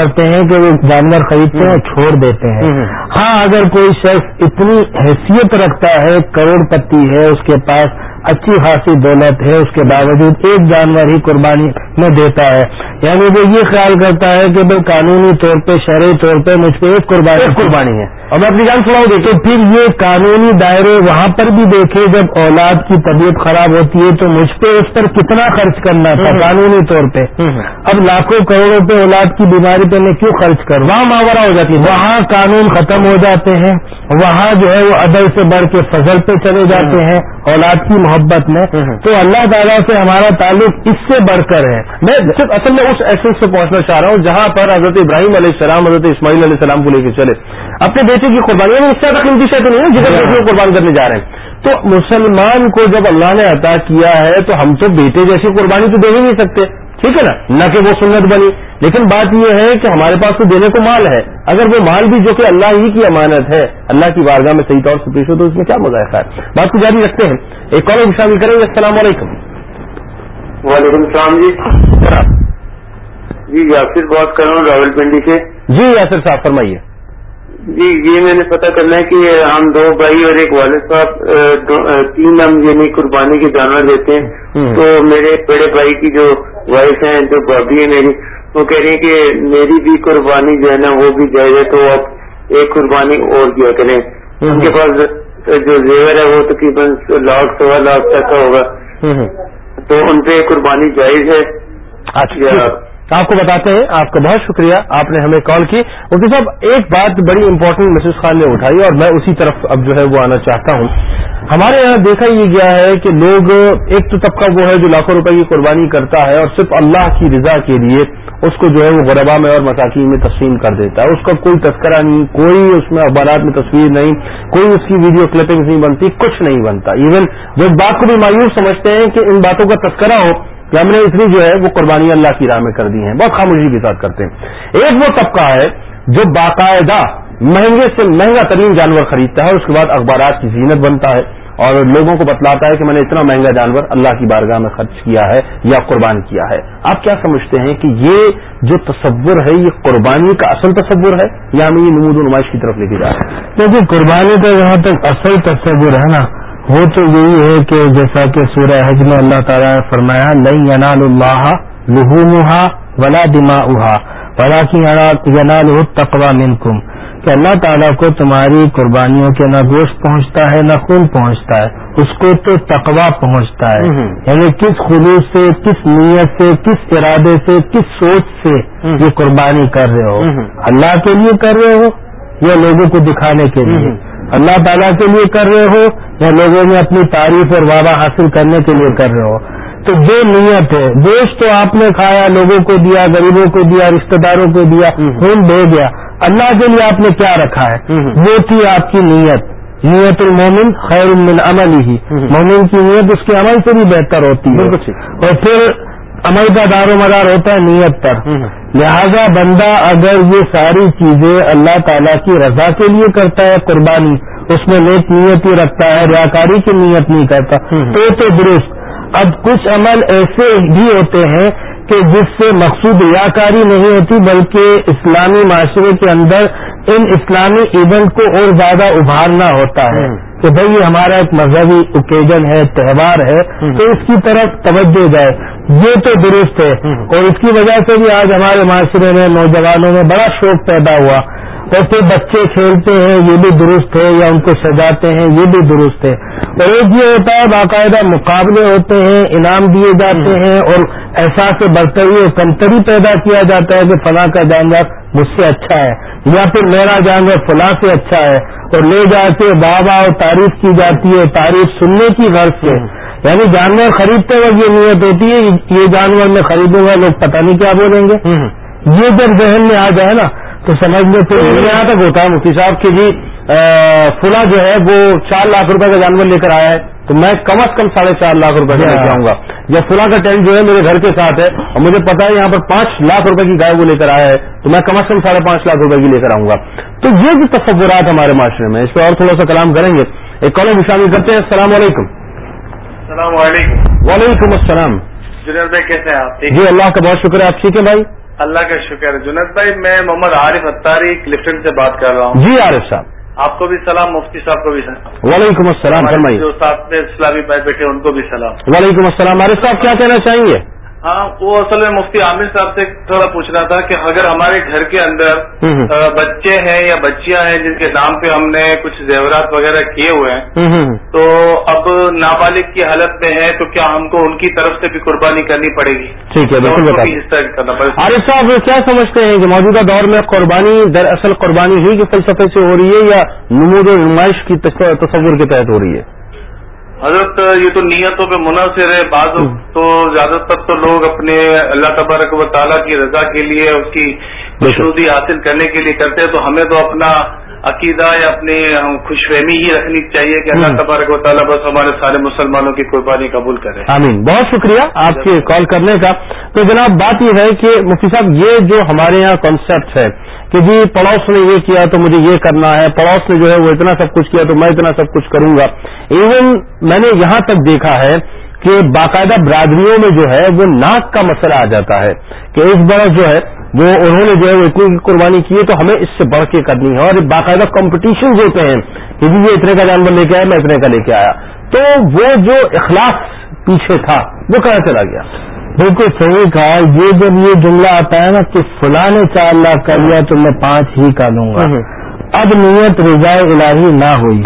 کرتے ہیں کہ وہ جانور خریدتے ہیں اور چھوڑ دیتے ہیں۔ ہاں اگر کوئی شخص اتنی حیثیت رکھتا ہے کروڑ پتی ہے اس کے پاس اچھی خاصی دولت ہے اس کے باوجود ایک جانور ہی قربانی میں دیتا ہے۔ یعنی وہ یہ خیال کرتا ہے کہ بھائی قانونی طور پہ شرعی طور پہ مجھ پہ ایک قربانی قربانی ہے۔ اور میں اپنی جان سناؤں گی تو پھر یہ قانونی دائرے وہاں پر بھی دیکھے جب اولاد کی طبیعت خراب ہوتی ہے تو مجھ پہ اس پر کتنا خرچ کرنا تھا قانونی طور پہ۔ اب لاکھوں کروڑوں پہ اولاد کی بیماری پہ میں کیوں خرچ کر وہاں ماورا ہو جاتی ہے۔ وہاں قانون ختم ہو جاتے ہیں۔ وہاں جو ہے وہ عدل سے بڑھ کے فضل پہ چلے جاتے ہیں۔ اولاد کی محبت میں تو اللہ تعالیٰ سے ہمارا تعلق اس سے بڑھ کر ہے۔ میں صرف اصل میں اس ایسنس سے پہنچنا چاہ رہا ہوں جہاں پر حضرت ابراہیم علیہ السلام حضرت اسماعیل علیہ السلام کو لے کے چلے۔ اپنے بیٹے کی قربانی میں اس سے قیمتی شے تو نہیں ہے جدھر بیٹے کو قربان کرنے جا رہے ہیں۔ تو مسلمان کو جب اللہ نے عطا کیا ہے تو ہم تو بیٹے جیسی قربانی تو دے ہی نہیں سکتے۔ ٹھیک ہے نا؟ نہ کہ وہ سنت بنی۔ لیکن بات یہ ہے کہ ہمارے پاس تو دینے کو مال ہے۔ اگر وہ مال بھی جو کہ اللہ ہی کی امانت ہے اللہ کی بارگاہ میں صحیح طور سے پیش ہو تو اس میں کیا مزہ ہے؟ بات کو جاری رکھتے ہیں۔ ایک اور شامل کریں گے۔ السلام علیکم۔ وعلیکم السلام جی۔ جی یاسر بات کر رہا ہوں راول پنڈی سے جی یاسر صاحب فرمائیے۔ جی یہ میں نے پتا کرنا ہے کہ ہم دو بھائی اور ایک والد صاحب تین ہم یعنی قربانی کے جانور دیتے ہیں۔ تو میرے بڑے بھائی کی جو وائف ہیں جو بھابھی ہے میری وہ کہہ رہی ہیں کہ میری بھی قربانی جو ہے نا وہ بھی جائز ہے تو آپ ایک قربانی اور کیا کریں۔ ان کے پاس جو زیور ہے وہ تقریباً لاکھ سوا لاکھ تک کا ہوگا۔ تو ان پہ قربانی جائز ہے۔ اچھا۔ آپ کو بتاتے ہیں، آپ کا بہت شکریہ، آپ نے ہمیں کال کی۔ مفتی صاحب، ایک بات بڑی امپورٹنٹ مسز خان نے اٹھائی اور میں اسی طرف اب جو ہے وہ آنا چاہتا ہوں۔ ہمارے یہاں دیکھا یہ گیا ہے کہ لوگ، ایک تو طبقہ وہ ہے جو لاکھوں روپے کی قربانی کرتا ہے اور صرف اللہ کی رضا کے لیے اس کو جو ہے وہ غربا میں اور مساکین میں تسلیم کر دیتا ہے۔ اس کا کوئی تذکرہ نہیں، کوئی اس میں اخبارات میں تصویر نہیں، کوئی اس کی ویڈیو کلپنگ نہیں بنتی، کچھ نہیں بنتا۔ ایون وہ بات کو بھی مایوس سمجھتے ہیں کہ ان باتوں کا تذکرہ ہو کہ ہم نے اتنی جو ہے وہ قربانی اللہ کی راہ میں کر دی ہیں۔ بہت خاموشی کے ساتھ کرتے ہیں۔ ایک وہ طبقہ ہے جو باقاعدہ مہنگے سے مہنگا ترین جانور خریدتا ہے، اس کے بعد اخبارات کی زینت بنتا ہے اور لوگوں کو بتلاتا ہے کہ میں نے اتنا مہنگا جانور اللہ کی بارگاہ میں خرچ کیا ہے یا قربان کیا ہے۔ آپ کیا سمجھتے ہیں کہ یہ جو تصور ہے، یہ قربانی کا اصل تصور ہے یا ہمیں یہ نمود و نمائش کی طرف لے کے جا رہے ہیں؟ کیونکہ قربانی کا جہاں تک اصل تصور ہے نا۔ وہ تو یہی ہے کہ جیسا کہ سورہ حج میں اللہ تعالیٰ نے فرمایا لئی ینال اللہ لہومہا ولا دما اہا ولا کی ینال تقوا منکم۔ کہ اللہ تعالیٰ کو تمہاری قربانیوں کے نہ گوشت پہنچتا ہے نہ خون پہنچتا ہے اس کو تو تقوا پہنچتا ہے۔ یعنی کس خلوص سے کس نیت سے کس ارادے سے کس سوچ سے یہ قربانی کر رہے ہو؟ اللہ کے لیے کر رہے ہو یا لوگوں کو دکھانے کے لیے؟ اللہ تعالیٰ کے لیے کر رہے ہو یا لوگوں میں اپنی تعریف اور وعدہ حاصل کرنے کے لیے کر رہے ہو؟ تو جو نیت ہے گوشت تو آپ نے کھایا لوگوں کو دیا غریبوں کو دیا رشتہ داروں کو دیا خون دے دیا اللہ کے لیے آپ نے کیا رکھا ہے؟ وہ تھی آپ کی نیت۔ نیت المومن خیر من عمل ہی۔ مومن کی نیت اس کے عمل سے بھی بہتر ہوتی ہے۔ اور پھر عمل کا دار و مدار ہوتا ہے نیت پر۔ لہذا بندہ اگر یہ ساری چیزیں اللہ تعالیٰ کی رضا کے لیے کرتا ہے قربانی اس میں نیک نیت ہی رکھتا ہے ریاکاری کی نیت نہیں کرتا تو تو درست۔ اب کچھ عمل ایسے بھی ہوتے ہیں کہ جس سے مقصود ریاکاری نہیں ہوتی بلکہ اسلامی معاشرے کے اندر ان اسلامی ایونٹ کو اور زیادہ ابھارنا ہوتا ہے۔ کہ بھئی یہ ہمارا ایک مذہبی اوکیزن ہے تہوار ہے تو اس کی طرف توجہ جائے۔ یہ تو درست ہے۔ اور اس کی وجہ سے بھی آج ہمارے معاشرے میں نوجوانوں میں بڑا شوق پیدا ہوا۔ پھر بچے کھیلتے ہیں یہ بھی درست ہے یا ان کو سجاتے ہیں یہ بھی درست ہے۔ اور ایک یہ ہوتا ہے باقاعدہ مقابلے ہوتے ہیں انعام دیے جاتے ہیں اور احساس برتری اور کمتری پیدا کیا جاتا ہے کہ فلاں کا جانور مجھ سے اچھا ہے یا پھر میرا جانور فلاں سے اچھا ہے۔ اور لے جا کے بابا اور تعریف کی جاتی ہے تعریف سننے کی غرض سے۔ یعنی جانور خریدتے وقت یہ نیت ہوتی ہے یہ جانور میں خریدوں گا لوگ پتہ نہیں کیا بولیں گے۔ یہ جب ذہن میں آ جائے نا تو سمجھ لو پھر یہاں تک ہوتا ہے مفتی صاحب کہ جی فلا جو ہے وہ چار لاکھ روپے کا جانور لے کر آیا ہے تو میں کم از کم ساڑھے چار لاکھ روپے کا لے کے آؤں گا۔ یا فلا کا ٹینٹ جو ہے میرے گھر کے ساتھ ہے اور مجھے پتا ہے یہاں پر پانچ لاکھ روپے کی گائے وہ لے کر آیا ہے تو میں کم از کم ساڑھے پانچ لاکھ روپے کی لے کر آؤں گا۔ تو یہ جو تصورات ہمارے معاشرے میں اس پہ اور تھوڑا سا کلام کریں گے۔ ایک کالم شامل کرتے ہیں السلام علیکم۔ السلام علیکم۔ وعلیکم السلام۔ جنید بھائی کیسے ہیں آپ؟ جی اللہ کا بہت شکر ہے آپ ٹھیک ہے بھائی؟ اللہ کا شکر ہے۔ جنید بھائی میں محمد عارف اتاری کلفٹن سے بات کر رہا ہوں۔ جی عارف صاحب۔ آپ کو بھی سلام مفتی صاحب کو بھی سلام۔ وعلیکم السلام فرمائیے۔ جو ساتھ میں اسلامی بھائی بیٹھے ان کو بھی سلام۔ وعلیکم السلام عارف صاحب کیا کہنا چاہیں گے؟ ہاں وہ اصل میں مفتی عامر صاحب سے تھوڑا پوچھنا تھا کہ اگر ہمارے گھر کے اندر بچے ہیں یا بچیاں ہیں جن کے نام پہ ہم نے کچھ زیورات وغیرہ کیے ہوئے ہیں۔ تو اب نابالغ کی حالت میں ہے تو کیا ہم کو ان کی طرف سے بھی قربانی کرنی پڑے گی؟ ٹھیک ہے بالکل عارف صاحب کیا سمجھتے ہیں کہ موجودہ دور میں قربانی دراصل قربانی ہی کے فلسفے سے ہو رہی ہے یا نمود و نمائش کی تص- تصور کے تحت ہو رہی ہے؟ حضرت یہ تو نیتوں پہ منحصر ہے بعض تو زیادہ تر تو لوگ اپنے اللہ تبارک و تعالیٰ کی رضا کے لیے اس کی خوشنودی حاصل کرنے کے لیے کرتے ہیں۔ تو ہمیں تو اپنا عقیدہ یا اپنی خوش فہمی ہی رکھنی چاہیے کہ اللہ۔ تبارک و تعالیٰ بس ہمارے سارے مسلمانوں کی قربانی قبول کرے۔ آمین۔ بہت شکریہ آپ کے کال کرنے کا۔ تو جناب بات یہ ہے کہ مفتی صاحب یہ جو ہمارے یہاں کانسیپٹ ہے کہ جی پڑوس نے یہ کیا تو مجھے یہ کرنا ہے، پڑوس نے جو ہے وہ اتنا سب کچھ کیا تو میں اتنا سب کچھ کروں گا۔ ایون میں نے یہاں تک دیکھا ہے کہ باقاعدہ برادریوں میں جو ہے وہ ناک کا مسئلہ آ جاتا ہے کہ ایک برس جو ہے وہ انہوں نے جو ہے وہ اتنی قربانی کی ہے تو ہمیں اس سے بڑھ کے کرنی ہے اور باقاعدہ کمپٹیشن ہوتے ہیں کہ جی یہ اتنے کا جانور لے کے آیا، میں اتنے کا لے کے آیا۔ تو وہ جو اخلاق پیچھے تھا وہ کہاں چلا گیا؟ بالکل صحیح کہا یہ جب یہ جملہ آتا ہے نا کہ فلاں نے چار لاکھ کا لیا تو میں پانچ ہی کا لوں گا۔ اب نیت رضاء الہی نہ ہوئی۔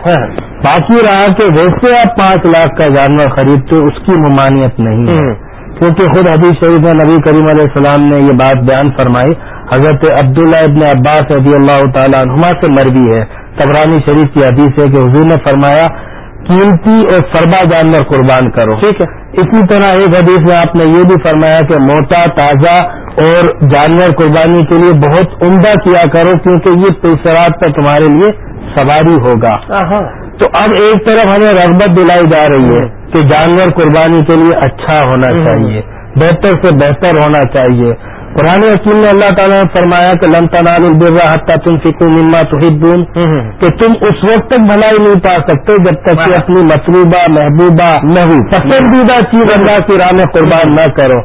باقی رہا کہ ویسے آپ پانچ لاکھ کا جانور خریدتے اس کی ممانعت نہیں ہے۔ کیونکہ خود حدیث شریف میں نبی کریم علیہ السلام نے یہ بات بیان فرمائی حضرت عبداللہ ابن عباس رضی اللہ تعالیٰ عنہما سے مروی ہے۔ تبرانی شریف کی حدیث ہے کہ حضور نے فرمایا قیمتی اور فربا جانور قربان کرو۔ ٹھیک ہے۔ اسی طرح ایک حدیث میں آپ نے یہ بھی فرمایا کہ موٹا تازہ اور جانور قربانی کے لیے بہت عمدہ کیا کرو کیونکہ یہ پیسرات پر تمہارے لیے سواری ہوگا۔ تو اب ایک طرف ہمیں رغبت دلائی جا رہی ہے کہ جانور قربانی کے لیے اچھا ہونا چاہیے بہتر سے بہتر ہونا چاہیے۔ قرآن حکیم میں اللہ تعالیٰ نے فرمایا کہ لم تنال البرا حتیٰ تم فکو مما تحبون کہ تم اس وقت تک بھلائی نہیں پا سکتے جب تک کہ اپنی مطلوبہ محبوبہ محبوب پسندیدہ چیز اللہ کی راہ میں قربان نہ کرو۔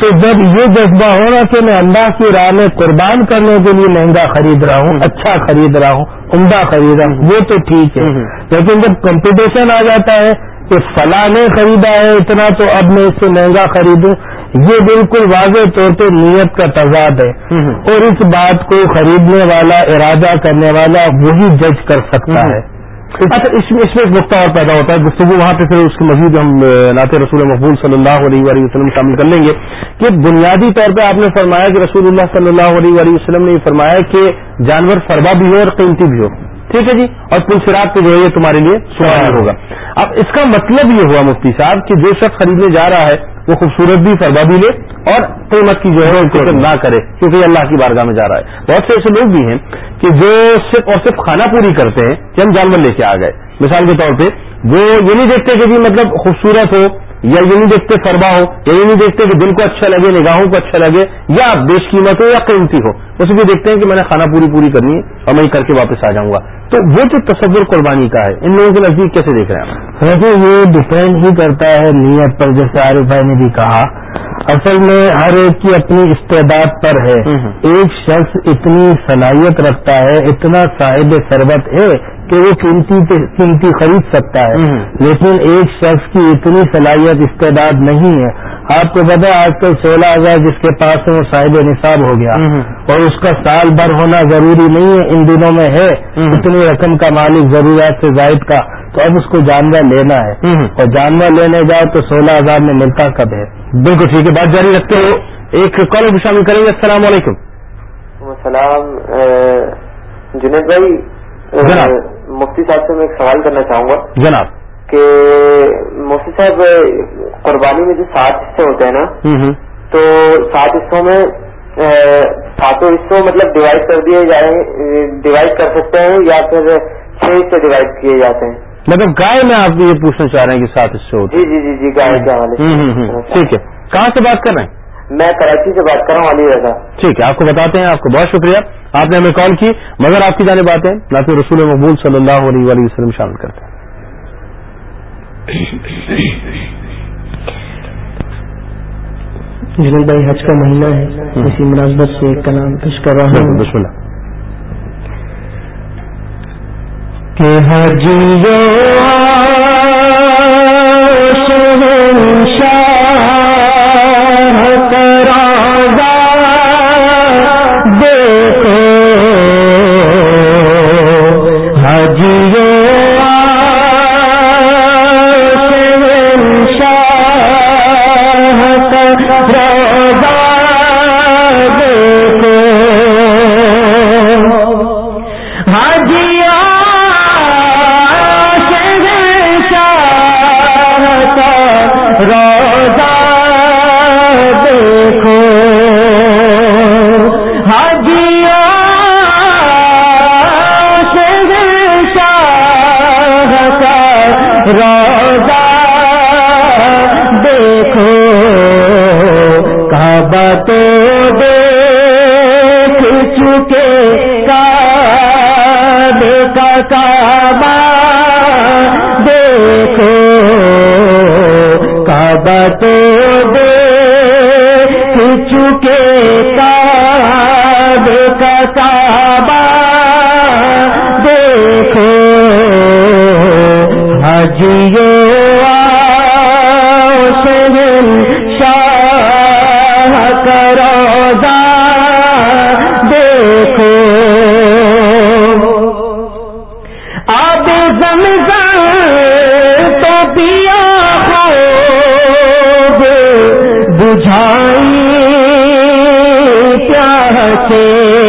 تو جب یہ جذبہ ہونا کہ میں اللہ کی راہ میں قربان کرنے کے لیے مہنگا خرید رہا ہوں اچھا خرید رہا ہوں عمدہ خرید رہا ہوں وہ تو ٹھیک ہے۔ لیکن جب کمپٹیشن آ جاتا ہے کہ فلاں نے خریدا ہے اتنا تو اب میں اس سے مہنگا خریدوں۔ یہ بالکل واضح طور پہ نیت کا تضاد ہے۔ اور اس بات کو خریدنے والا ارادہ کرنے والا وہی جج کر سکتا ہے۔ اچھا اس میں اس میں ایک نقطہ اور پیدا ہوتا ہے۔ گفتگو وہاں پہ پھر اس کی مزید ہم نعت رسول مقبول صلی اللہ علیہ وآلہ وسلم شامل کر لیں گے کہ بنیادی طور پہ آپ نے فرمایا کہ رسول اللہ صلی اللہ علیہ وآلہ وسلم نے یہ فرمایا کہ جانور فربا بھی ہو اور قیمتی بھی ہو۔ ٹھیک ہے جی؟ اور پنسرات پہ جو ہے یہ تمہارے لیے سوال ہوگا۔ اب اس کا مطلب یہ ہوا مفتی صاحب کہ جو شخص خریدنے جا رہا ہے وہ خوبصورت بھی فربا بھی لے اور قیمت کی جو ہے فکر نہ کرے کیونکہ یہ اللہ کی بارگاہ میں جا رہا ہے۔ بہت سے ایسے لوگ بھی ہیں کہ جو صرف اور صرف کھانا پوری کرتے ہیں کہ ہم جانور لے کے آ گئے۔ مثال کے طور پہ وہ یہ نہیں دیکھتے کہ جی مطلب خوبصورت ہو یا یہ نہیں دیکھتے فربا ہو، یا یہ نہیں دیکھتے کہ دل کو اچھا لگے، نگاہوں کو اچھا لگے، یا بیش قیمت ہو یا قیمتی ہو، اس بھی دیکھتے ہیں کہ میں نے کھانا پوری پوری کرنی ہے اور میں کر کے واپس آ جاؤں گا۔ تو وہ جو تصور قربانی کا ہے، ان لوگوں کے نزدیک کیسے دیکھ رہے ہیں ویسے یہ ڈپینڈ ہی کرتا ہے نیت پر، جیسے عارف بھائی نے بھی کہا اصل میں ہر ایک کی اپنی استعداد پر ہے۔ ایک شخص اتنی صلاحیت رکھتا ہے اتنا صاحب ثروت ہے کہ وہ قیمتی قیمتی خرید سکتا ہے۔ لیکن ایک شخص کی اتنی صلاحیت استعداد نہیں ہے۔ آپ کو پتا ہے آج کل سولہ ہزار جس کے پاس ہے وہ صاحب نصاب ہو گیا اور اس کا سال بھر ہونا ضروری نہیں ہے ان دنوں میں ہے۔ اتنی رقم کا مالک ضروریات سے زائد کا تو اب اس کو جانور لینا ہے۔ اور جانور لینے جاؤ تو سولہ ہزار میں ملتا کب ہے؟ بالکل ٹھیک ہے بات جاری رکھتے ہو ایک کال بھی شامل کریں گے۔ السلام علیکم۔ السلام۔ جنید بھائی جناب۔ مفتی صاحب سے میں ایک سوال کرنا چاہوں گا۔ جناب۔ کہ مفتی صاحب قربانی میں جو سات حصے ہوتے ہیں نا تو سات حصوں میں ساتوں حصوں مطلب ڈیوائڈ کر دیے جائیں ڈیوائڈ کر سکتے ہیں یا پھر چھ حصے ڈیوائڈ کیے جاتے ہیں۔ مطلب گائے میں آپ یہ پوچھنا چاہ رہے ہیں کہ سات حصے ہوتے جی جی جی جی گائے کے حوالے ہیں۔ ٹھیک ہے۔ کہاں سے بات کر رہے ہیں؟ میں کراچی سے بات کر رہا ہوں علی رضا۔ ٹھیک ہے آپ کو بتاتے ہیں آپ کو بہت شکریہ۔ آپ نے ہمیں کال کی مگر آپ کی جانب باتیں ناطق رسول مقبول صلی اللہ علیہ وسلم شامل کرتے ہیں۔ جنید بھائی حج کا مہینہ ہے اسی مناسبت سے ایک کلام پیش کر رہا ہوں۔ کہ حج کرا دے کعبہ تو دے چکے کعبے کعبہ دیکھو حجیے سے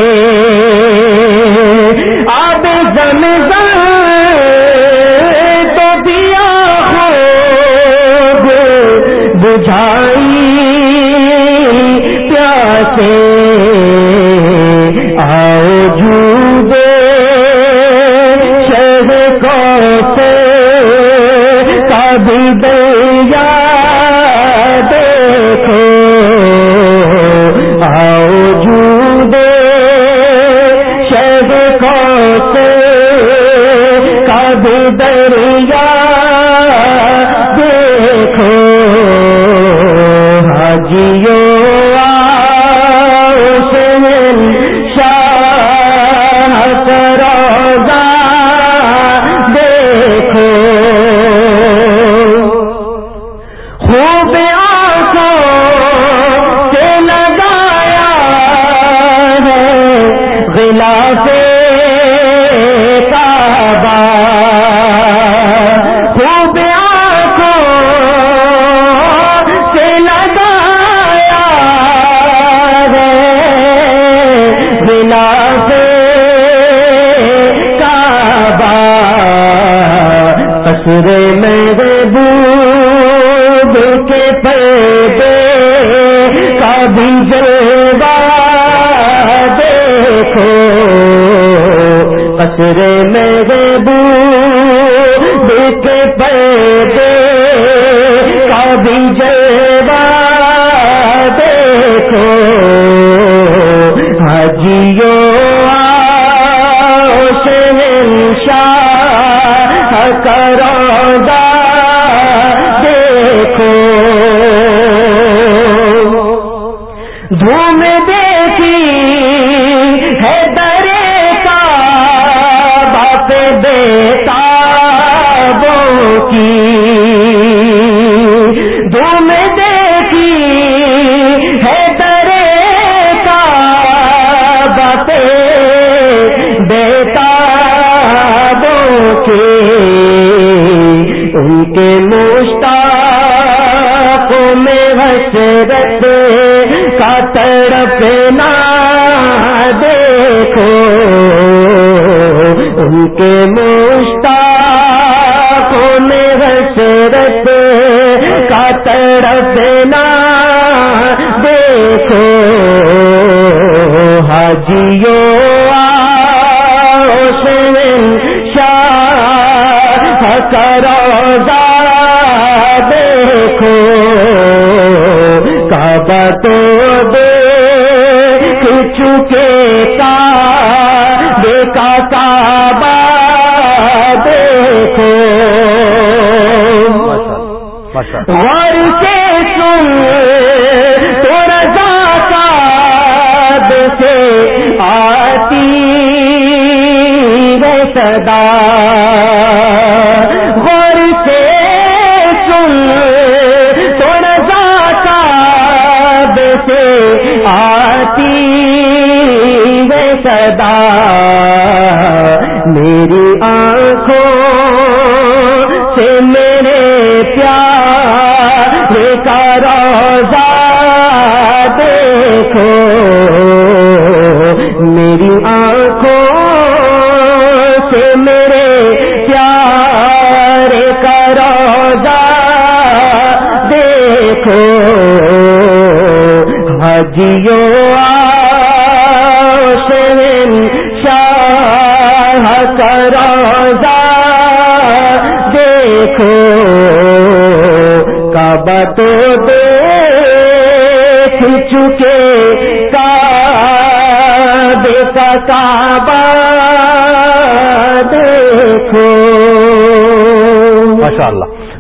سے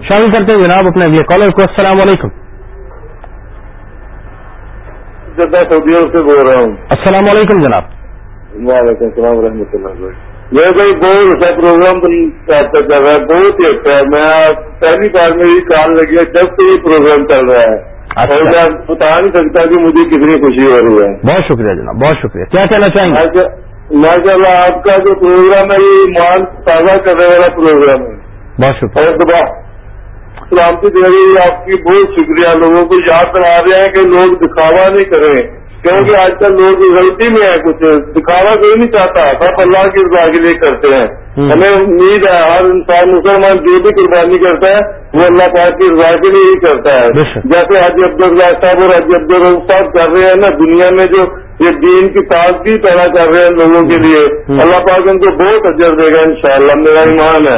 شامل کرتے ہیں جناب اپنے اگلے کالر کو۔ السلام علیکم۔ سے بول رہا ہوں۔ السلام علیکم جناب۔ وعلیکم السلام ورحمۃ اللہ میرے بھائی بہت اچھا پروگرام چل رہا ہے بہت ہی اچھا ہے۔ میں پہلی بار میری کال لگی ہے جب سے یہ پروگرام چل رہا ہے۔ اور میں بتا نہیں سکتا کہ مجھے کتنی خوشی ہو رہی ہے۔ بہت شکریہ جناب بہت شکریہ۔ کیا کہنا چاہیں گے؟ ماشاء اللہ آپ کا جو پروگرام ہے یہ مان تازہ کرنے والا پروگرام ہے۔ بہت شکریہ۔ سلامتی دے رہی آپ کی بہت شکریہ، لوگوں کو یاد کرا رہے ہیں کہ لوگ دکھاوا نہیں کریں۔ کیونکہ آج کل لوگ غلطی میں ہیں کچھ دکھاوا کوئی نہیں چاہتا سب اللہ کی رضا کے لیے کرتے ہیں۔ ہمیں امید ہے ہر انسان مسلمان جو بھی قربانی کرتا ہے وہ اللہ پاک کی رضا کے لیے ہی کرتا ہے۔ جیسے حج عبد اللہ صاحب اور حج عبد الرحم صاحب کر رہے ہیں نا دنیا میں جو یہ دین کی تازگی پیدا کر رہے ہیں لوگوں کے لیے اللہ پاک ان کو بہت اجر دے گا انشاءاللہ میرا ایمان ہے۔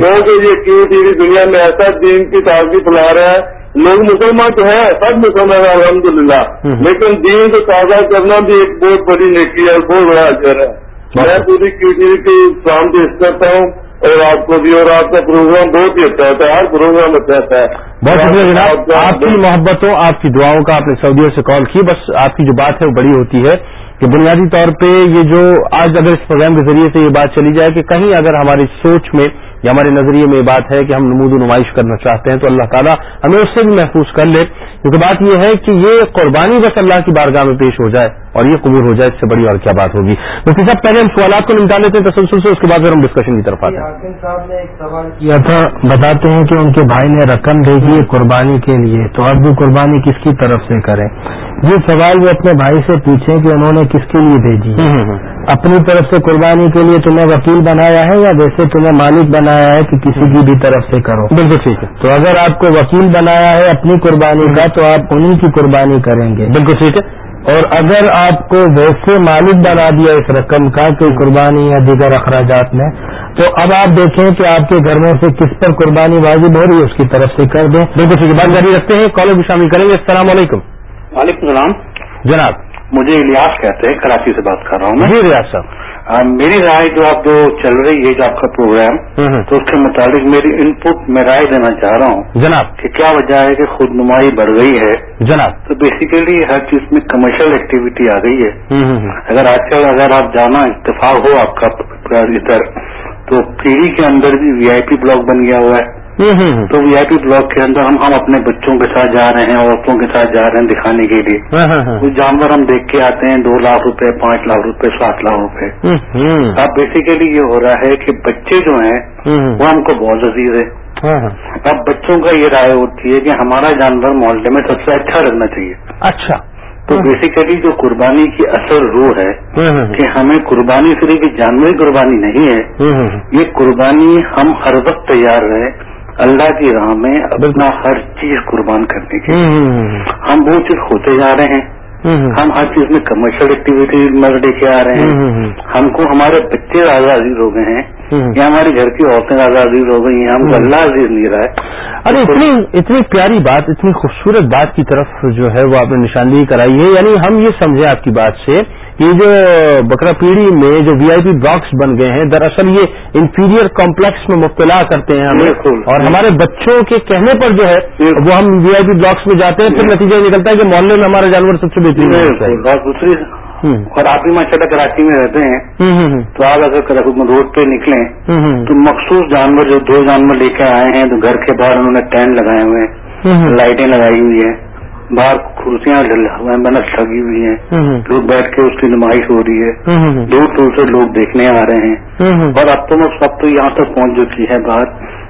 کیونکہ یہ کیوں ٹی وی دنیا میں ایسا دین کی تازگی پھیلا رہا ہے لوگ مسلمان تو ہیں سب مسلمان ہیں الحمدللہ۔ لیکن دین کو تازہ کرنا بھی ایک بہت بڑی نیکی ہے اور بہت بڑا اجر ہے۔ میں پوری کیو ٹی وی کی کام پیش کرتا ہوں اور آپ کو بھی اور آپ کا پروگرام بہت ہی اچھا ہوتا ہے ہر پروگرام اچھا ہوتا ہے۔ بہت شکریہ جناب۔ آپ کی محبتوں آپ کی دعاؤں کا آپ نے سعودیوں سے کال کی بس آپ کی جو بات ہے وہ بڑی ہوتی ہے۔ کہ بنیادی طور پہ یہ جو آج اگر اس پروگرام کے ذریعے سے یہ بات چلی جائے کہ کہیں اگر ہماری سوچ میں یا ہمارے نظریے میں یہ بات ہے کہ ہم نمود و نمائش کرنا چاہتے ہیں تو اللہ تعالیٰ ہمیں اس سے بھی محفوظ کر لے۔ کیونکہ بات یہ ہے کہ یہ قربانی بس اللہ کی بارگاہ میں پیش ہو جائے۔ اور یہ قبول ہو جائے اس سے بڑی اور کیا بات ہوگی؟ مفتی صاحب پہلے ہم سوالات کو نمٹا لیتے ہیں تسلسل سے اس کے بعد پھر ہم ڈسکشن کی طرف آتے ہیں۔ حاکم صاحب نے ایک سوال کیا تھا بتاتے ہیں کہ ان کے بھائی نے رقم بھیجی ہے قربانی کے لیے تو اب وہ قربانی کس کی طرف سے کریں؟ یہ سوال وہ اپنے بھائی سے پوچھیں کہ انہوں نے کس کے لیے بھیجی اپنی طرف سے قربانی کے لیے تمہیں وکیل بنایا ہے یا ویسے تمہیں مالک بنایا ہے کہ کسی کی بھی طرف سے کرو؟ بالکل ٹھیک ہے۔ تو اگر آپ کو وکیل بنایا ہے اپنی قربانی کا تو آپ انہیں کی قربانی کریں گے۔ بالکل ٹھیک ہے۔ اور اگر آپ کو ویسے مالک بنا دیا اس رقم کا کوئی قربانی یا دیگر اخراجات میں تو اب آپ دیکھیں کہ آپ کے گھر میں سے کس پر قربانی واجب ہو رہی ہے اس کی طرف سے کر دیں۔ بالکل بات جاری رکھتے ہیں بھی شامل کریں گے۔ السلام علیکم۔ وعلیکم السلام۔ جناب۔ مجھے الیاس کہتے ہیں کراچی سے بات کر رہا ہوں میں جی ریاض صاحب میری رائے جو آپ جو چل رہی ہے جو آپ کا پروگرام۔ تو اس کے متعلق میری ان پٹ میں رائے دینا چاہ رہا ہوں جناب کہ کیا وجہ ہے کہ خود نمائی بڑھ گئی ہے جناب تو بیسیکلی ہر چیز میں کمرشل ایکٹیویٹی آ گئی ہے۔ اگر آج کل اگر آپ جانا اتفاق ہو آپ کا ادھر تو پیڑھی کے اندر بھی وی آئی پی بلاک بن گیا ہوا ہے۔ تو وی آئی پی بلاک کے اندر ہم ہم اپنے بچوں کے ساتھ جا رہے ہیں عورتوں کے ساتھ جا رہے ہیں دکھانے کے لیے ہاں ہاں ہاں۔ کچھ جانور ہم دیکھ کے آتے ہیں دو لاکھ روپے پانچ لاکھ روپے سات لاکھ روپے۔ اب بیسیکلی یہ ہو رہا ہے کہ بچے جو ہیں۔ وہ ہم کو بہت عزیز ہے ہاں ہاں۔ اب بچوں کا یہ رائے ہوتی ہے کہ ہمارا جانور محلے میں سب سے اچھا رہنا چاہیے اچھا تو بیسیکلی جو قربانی کی اصل روح ہے۔ کہ ہمیں قربانی صرف جانوری قربانی نہیں ہے۔ یہ قربانی ہم ہر وقت تیار رہے اللہ کی راہ میں اپنا ہر چیز قربان کرنے کی۔ ہم وہ چیز ہوتے جا رہے ہیں۔ ہم ہر چیز میں کمرشل ایکٹیویٹی میں لے کے آ رہے ہیں۔ ہم کو ہمارے بچے زیادہ عزیز ہو گئے ہیں۔ یا ہماری گھر کی عورتیں زیادہ عزیز ہو گئی ہیں۔ ہم کو اللہ عزیز نہیں رہا ہے۔ ارے اتنی اتنی پیاری بات اتنی خوبصورت بات کی طرف جو ہے وہ آپ نے نشاندہی کرائی ہے۔ یعنی ہم یہ سمجھے آپ کی بات سے یہ جو بکرا پیڑھی میں جو وی آئی پی بلاکس بن گئے ہیں دراصل یہ انفیریئر کمپلیکس میں مبتلا کرتے ہیں ہمیں بالکل۔ اور ہمارے بچوں کے کہنے پر جو ہے۔ وہ ہم وی آئی پی بلاکس میں جاتے ہیں پھر نتیجہ نکلتا ہے کہ محلے میں ہمارا جانور سب سے بہترین اور دوسری اور آپ بھی ماشاء کراچی میں رہتے ہیں۔ تو آپ اگر روڈ پہ نکلیں تو مخصوص جانور جو دو جانور لے کے آئے ہیں تو گھر کے باہر انہوں نے ٹینٹ لگائے ہوئے ہیں لائٹیں لگائی ہوئی ہیں۔ باہر کرسیاں محنت لگی ہوئی ہیں۔ لوگ بیٹھ کے اس کی نمائش ہو رہی ہے۔ دور دور سے لوگ دیکھنے آ رہے ہیں۔ اور اب تو سب تو یہاں تک پہنچ چکی ہے بات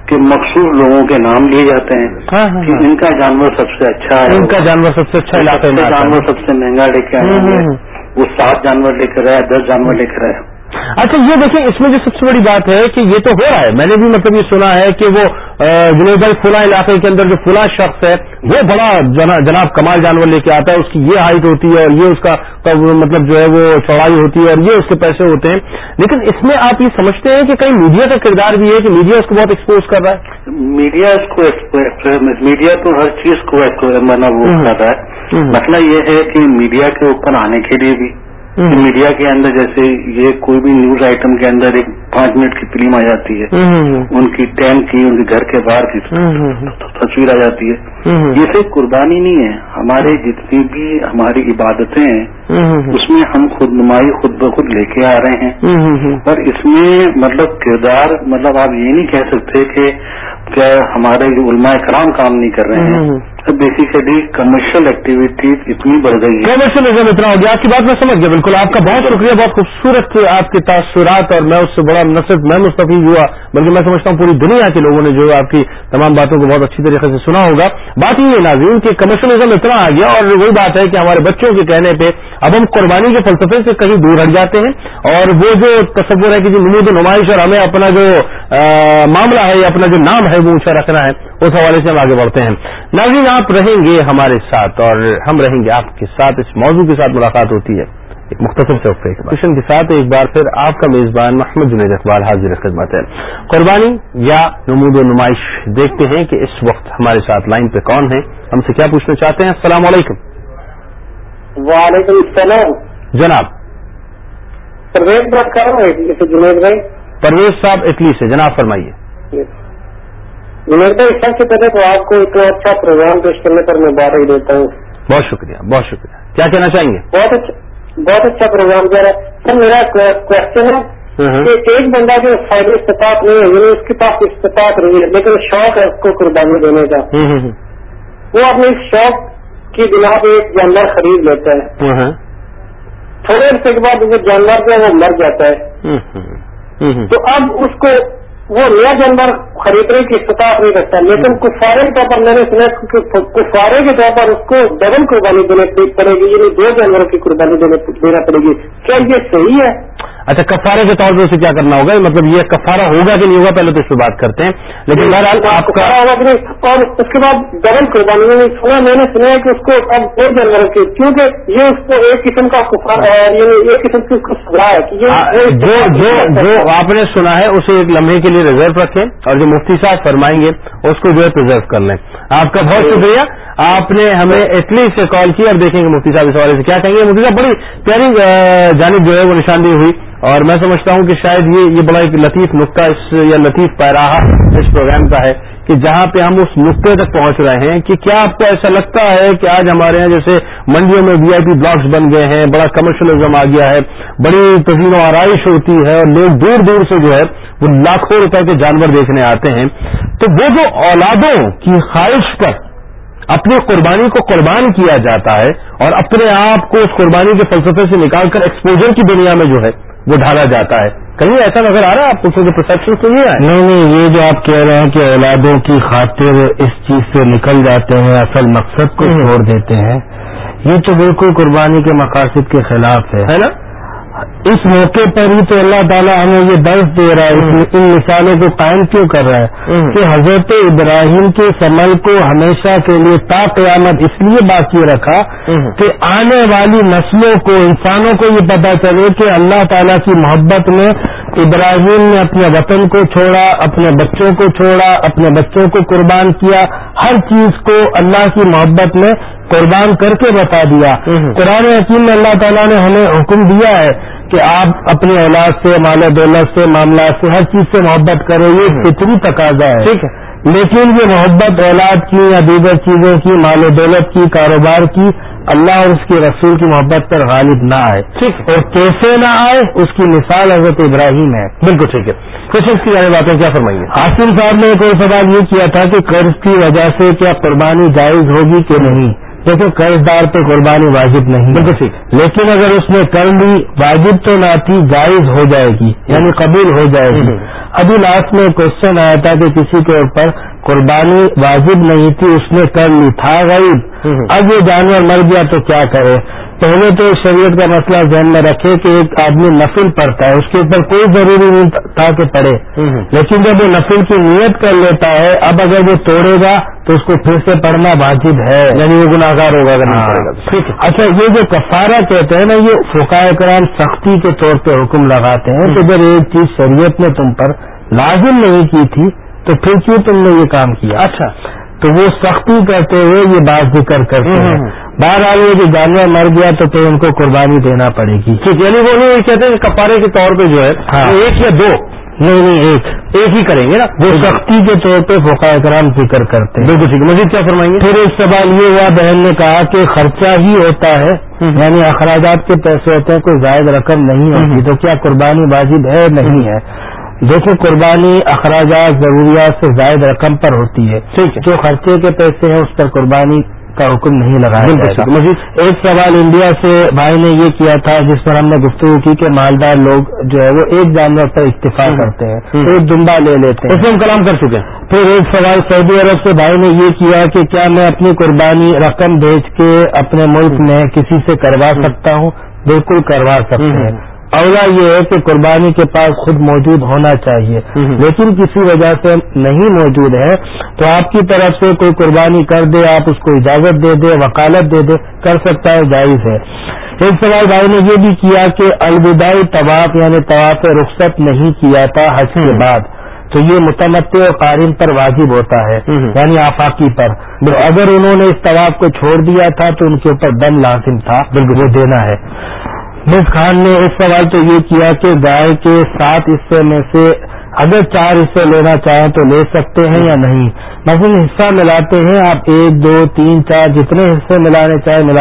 کہ مخصوص لوگوں کے نام لیے جاتے ہیں۔ ہاں، ہاں، کہ ہاں۔ ان کا جانور سب سے اچھا ہے۔ ان کا جانور سب سے اچھا جانور سب سے مہنگا لے کے آئے ہیں وہ سات جانور لے کر آیا دس جانور لے کر آیا اچھا یہ دیکھیں اس میں جو سب سے بڑی بات ہے کہ یہ تو ہو رہا ہے۔ میں نے بھی مطلب یہ سنا ہے کہ وہ بھائی فلاں علاقے کے اندر جو فلاں شخص ہے وہ بڑا جناب کمال جانور لے کے آتا ہے اس کی یہ ہائٹ ہوتی ہے اور یہ اس کا مطلب جو ہے وہ چوڑائی ہوتی ہے اور یہ اس کے پیسے ہوتے ہیں۔ لیکن اس میں آپ یہ سمجھتے ہیں کہ کئی میڈیا کا کردار بھی ہے کہ میڈیا اس کو بہت ایکسپوز کر رہا ہے؟ میڈیا اس کو میڈیا تو ہر چیز کو مطلب وہ کر رہا ہے۔ مسئلہ یہ ہے کہ میڈیا کے اوپر آنے کے لیے بھی میڈیا کے اندر جیسے یہ کوئی بھی نیوز آئٹم کے اندر ایک پانچ منٹ کی فلم آ جاتی ہے۔ ان کی ٹین کی ان کے گھر کے باہر کی تصویر آ جاتی ہے۔ یہ صرف قربانی نہیں ہے ہمارے جتنی بھی ہماری عبادتیں ہیں اس میں ہم خود نمائی خود بخود لے کے آ رہے ہیں۔ اور اس میں مطلب کردار مطلب آپ یہ نہیں کہہ سکتے کہ کیا ہمارے جو علماء کرام کام نہیں کر رہے ہیں۔ بیسیکلی کمرشل ایکٹیویٹیز اتنی بڑھ گئی کمرشلزم اتنا ہو گیا آپ کی بات میں سمجھ گیا۔ بالکل آپ کا بہت شکریہ بہت خوبصورت آپ کے تاثرات اور میں اس سے بڑا نہ صرف میں مستفید ہوا۔ بلکہ میں سمجھتا ہوں پوری دنیا کے لوگوں نے جو آپ کی تمام باتوں کو بہت اچھی طریقے سے سنا ہوگا۔ بات یہ ہے ناظرین کہ کمرشلزم اتنا آ گیا اور وہی بات ہے کہ ہمارے بچوں کے کہنے پہ اب ہم قربانی کے فلسفے سے کہیں دور ہٹ جاتے ہیں اور وہ جو تصور ہے کہ جو نمود نمائش اور ہمیں اپنا جو معاملہ ہے یا اپنا جو نام ہے وہ اونچا رکھنا ہے، اس حوالے سے ہم آگے بڑھتے ہیں۔ ناظرین، آپ رہیں گے ہمارے ساتھ اور ہم رہیں گے آپ کے ساتھ۔ اس موضوع کے ساتھ ملاقات ہوتی ہے ایک مختصر چوک پہ کے ساتھ ایک بار پھر آپ کا میزبان محمد جنید اقبال حاضر خدمت ہے۔ قربانی یا نمود و نمائش، دیکھتے ہیں کہ اس وقت ہمارے ساتھ لائن پہ کون ہے۔ ہم سے کیا پوچھنا چاہتے ہیں؟ السلام علیکم۔ وعلیکم السلام۔ جناب۔ پرویز بات کر رہا ہوں جنید بھائی۔ پرویز صاحب اٹلی سے۔ جناب فرمائیے۔ جنید بھائی سب سے پہلے تو آپ کو اتنا اچھا پروگرام پیش کرنے پر میں مبارک دیتا ہوں۔ بہت شکریہ بہت شکریہ۔ کیا کہنا چاہیں گے؟ بہت اچھا بہت اچھا پروگرام رہا ہے۔ سر میرا کوشچن ہے کہ ایک بندہ جو فائدہ استطاعت نہیں ہے یعنی اس کے پاس استطاعت نہیں ہے لیکن شوق ہے اس کو قربانی دینے کا۔ وہ اپنے شوق کی بنا پہ ایک جانور خرید لیتا ہے۔ تھوڑے عرصے کے بعد وہ جانور جو ہے وہ مر جاتا ہے۔ تو اب اس کو وہ نیا جانور خریدنے کی استطاعت نہیں رکھتا لیکن کفارے کے طور پر میں نے سنا کفارے کے طور پر اس کو ڈبل قربانی دینے پڑے گی یعنی دو جانوروں کی قربانی دینا پڑے گی۔ کیا یہ صحیح ہے؟ اچھا کفارے کے طور پہ اسے کیا کرنا ہوگا؟ مطلب یہ کفارہ ہوگا کہ نہیں ہوگا؟ پہلے تو اس پہ بات کرتے ہیں۔ لیکن بہرحال آپ کا ہوگا اور اس کے بعد ڈبل قربانی میں سنا میں نے سنا ہے کہ اس کو اب دو جانوروں کی کیونکہ یہ اس کو ایک قسم کا یعنی ایک قسم کی اس کو سزا ہے کہ جو جو جو آپ نے سنا ہے اسے ایک لمحے کے لیے ریزرو رکھیں اور جو مفتی صاحب فرمائیں گے، اس کو جو ہے پرزرو کر لیں۔ آپ کا بہت شکریہ۔ آپ نے ہمیں ایٹلی سے کال کی اور دیکھیں گے مفتی صاحب اس حوالے سے کیا کہیں گے۔ مفتی صاحب، بڑی پیاری جانب جو ہے وہ نشاندہی ہوئی اور میں سمجھتا ہوں کہ شاید یہ یہ بڑا ایک لطیف نقطہ اس یا لطیف پیراہا اس پروگرام کا ہے کہ جہاں پہ ہم اس نقطے تک پہنچ رہے ہیں کہ کیا آپ کو ایسا لگتا ہے کہ آج ہمارے یہاں جیسے منڈیوں میں وی آئی پی بلاکس بن گئے ہیں، بڑا کمرشلزم آ گیا ہے، بڑی تزین و آرائش ہوتی ہے اور لوگ دور دور سے جو ہے وہ لاکھوں روپے کے جانور دیکھنے آتے ہیں تو وہ جو اولادوں کی خواہش پر اپنی قربانی کو قربان کیا جاتا ہے اور اپنے آپ کو اس قربانی کے فلسفے سے نکال کر ایکسپوجر کی دنیا میں جو ہے وہ ڈھالا جاتا ہے۔ کہیں ایسا نظر آ رہا ہے آپ کو پرسپشن تو نہیں ہے نہیں نہیں یہ جو آپ کہہ رہے ہیں کہ اولادوں کی خاطر اس چیز سے نکل جاتے ہیں اصل مقصد کو چھوڑ دیتے ہیں یہ تو بالکل قربانی کے مقاصد کے خلاف ہے نا؟ اس موقع پر ہی تو اللہ تعالیٰ ہمیں یہ درد دے رہا ہے ان مثالوں کو قائم کیوں کر رہا ہے؟ کہ حضرت ابراہیم کے سمل کو ہمیشہ کے لیے تا قیامت اس لیے باقی رکھا کہ آنے والی نسلوں کو انسانوں کو یہ پتا چلے کہ اللہ تعالیٰ کی محبت میں ابراہیم نے اپنے وطن کو چھوڑا اپنے بچوں کو چھوڑا اپنے بچوں کو قربان کیا۔ ہر چیز کو اللہ کی محبت میں قربان کر کے بتا دیا۔ قرآن حکیم میں اللہ تعالیٰ نے ہمیں حکم دیا ہے کہ آپ اپنی اولاد سے مال دولت سے معاملات سے ہر چیز سے محبت کرو یہ فطری تقاضا ہے۔ ٹھیک ہے۔ لیکن یہ محبت اولاد کی یا دیگر چیزوں کی مال و دولت کی کاروبار کی اللہ اور اس کے رسول کی محبت پر غالب نہ آئے۔ ٹھیک۔ اور کیسے نہ آئے اس کی مثال حضرت ابراہیم ہے۔ بالکل ٹھیک ہے۔ اس کی جانے باتیں کیا فرمائیے؟ حاصل صاحب نے کوئی سوال یہ کیا تھا کہ قرض کی وجہ سے کیا قربانی جائز ہوگی کہ نہیں؟ دیکھو قرض دار پہ قربانی واجب نہیں بالکل لیکن اگر اس نے کر لی واجب تو نہ تھی جائز ہو جائے گی یعنی قبول ہو جائے گی۔ ابھی لاسٹ میں کوشچن آیا تھا کہ کسی کے اوپر قربانی واجب نہیں تھی اس نے کر لی تھا غریب۔ اب یہ جانور مر گیا تو کیا کرے؟ پہلے تو شریعت کا مسئلہ ذہن میں رکھے کہ ایک آدمی نفل پڑھتا ہے اس کے اوپر کوئی ضروری نہیں تھا کہ پڑھے۔ لیکن جب وہ نفل کی نیت کر لیتا ہے اب اگر وہ توڑے گا تو اس کو پھر سے پڑھنا واجب ہے۔ یعنی وہ گناگار ہوگا گا ٹھیک اچھا یہ جو کفارہ کہتے ہیں نا یہ فقائے کرام سختی کے طور پہ حکم لگاتے ہیں کہ جب ایک چیز شریعت نے تم پر لازم نہیں کی تھی تو پھر کیوں تم نے یہ کام کیا؟ اچھا۔ تو وہ سختی کرتے ہوئے یہ بات ذکر کرتے ہیں۔ بہرحال یہ جو جانور مر گیا تو پھر ان کو قربانی دینا پڑے گی۔ ٹھیک یعنی وہ یہ کہتے ہیں کہ کپارے کے طور پہ جو ہے ہاں۔ ایک یا دو۔ نہیں نہیں ایک۔ ایک ہی کریں گے نا؟ وہ سختی کے طور پہ فقائے کرام ذکر کرتے ہیں۔ بالکل ٹھیک۔ ہے مزید کیا فرمائیں گے پھر ایک سوال یہ ہوا بہن نے کہا کہ خرچہ ہی ہوتا ہے۔ یعنی اخراجات کے پیسے ہوتے ہیں کوئی زائد رقم نہیں ہوتی۔ تو کیا قربانی واجب ہے؟ نہیں ہے۔ دیکھو قربانی اخراجات ضروریات سے زائد رقم پر ہوتی ہے۔ جو خرچے کے پیسے ہیں اس پر قربانی کا حکم نہیں لگایا بالکل جائے گا۔ ٹھیک ہے مزید ایک سوال انڈیا سے بھائی نے یہ کیا تھا جس پر ہم نے گفتگو کی کہ مالدار لوگ جو ہے وہ ایک جانور پر اتفاق کرتے ہیں۔ ایک دمبا لے لیتے اس ہیں میں ہم کلام کر چکے ہیں۔ پھر ایک سوال سعودی عرب سے بھائی نے یہ کیا کہ کیا میں اپنی قربانی رقم بھیج کے اپنے ملک میں کسی سے کروا سکتا ہوں؟ بالکل کروا سکتے ہیں۔ اولا یہ ہے کہ قربانی کے پاس خود موجود ہونا چاہیے۔ لیکن کسی وجہ سے نہیں موجود ہے تو آپ کی طرف سے کوئی قربانی کر دے آپ اس کو اجازت دے دے وکالت دے دے کر سکتا ہے جائز ہے۔ ایک سوال بھائی نے یہ بھی کیا کہ الوداعی طواف یعنی طواف رخصت نہیں کیا تھا حج کے بعد تو یہ متمتع اور قارن پر واجب ہوتا ہے یعنی آفاقی پر۔ اگر انہوں نے اس طواف کو چھوڑ دیا تھا تو ان کے اوپر دم لازم تھا بالکل۔ دینا ہے۔ مس خان نے ایک سوال تو یہ کیا کہ گائے کے سات حصے میں سے اگر چار حصے لینا چاہیں تو لے سکتے ہیں یا نہیں؟ مثلاً حصہ ملاتے ہیں آپ ایک دو تین چار جتنے حصے ملانے چاہیں ملا؟